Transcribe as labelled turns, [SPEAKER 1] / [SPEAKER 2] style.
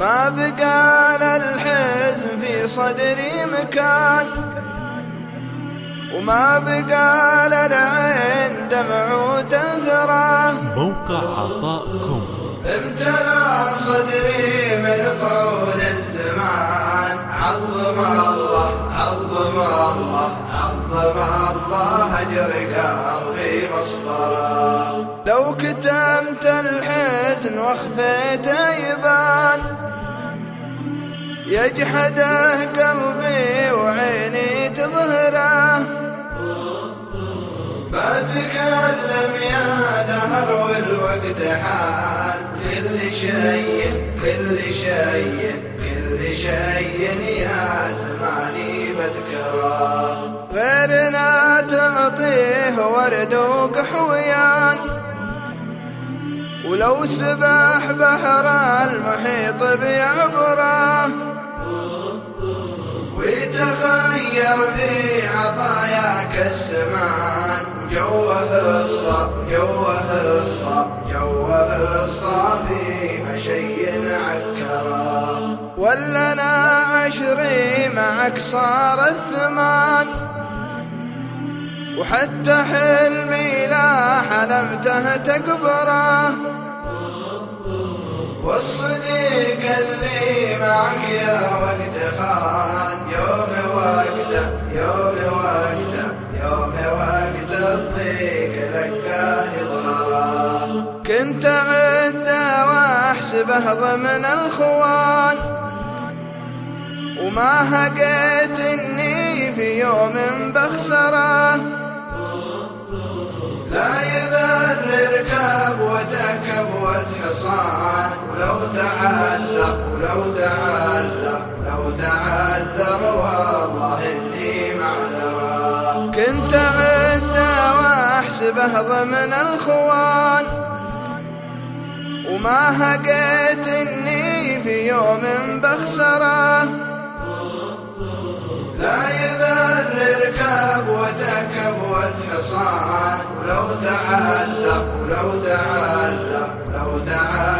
[SPEAKER 1] ما بقى للحزن في صدري مكان. وما بقى للعين دمع وتنثرة
[SPEAKER 2] موقع عطاءكم.
[SPEAKER 1] امتلأ عظم الله عظم الله اجر قلبي مصبرا لو كتمت الحزن واخفيته يبان يجحده قلبي وعيني تظهره. ما تكلم يا دهر والوقت حال كل شيء كل شيء كل شيء غيرنا تعطيه ورد وقحويان ولو سبح بحر المحيط بيعبره. ويتخير في عطاياك السمان. جوه الصا جوه الصا جوه الصافي مشي عكرا. ولنا عشري معك صار الثمان. وحتى حلمي لا حلمته تقبره والصديق اللي معك يا وقت خان. يوم وقته يوم وقته يوم وقت الضيق لقاني ظهرا كنت عده وأحسبه ضمن الخوان. وما هقيت اني في يوم بخسرة. لا يبرر كبوته كبوة حصان. ولو تعذر ولو تعذر ولو تعذر والله اني معذرة. كنت عده وأحسبه ضمن الخوان. وما هقيت اني في يوم بخسرة. ثبت حصان لو تعلق لو تعلق لو تعلق.